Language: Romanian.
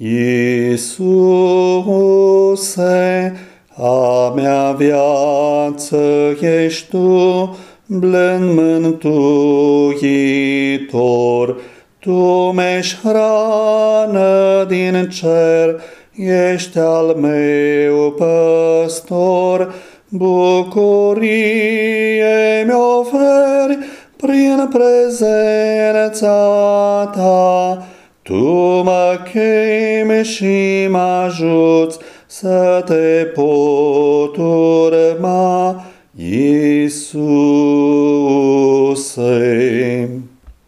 Iisuse, a mea viață ești Tu, blând mântuitor, Tu mi-ești hrană din cer, ești al meu păstor, bucurie mi oferi prin prezența Ta. Tu mă chemi și mă ajuți să te pot urma, Iisuse.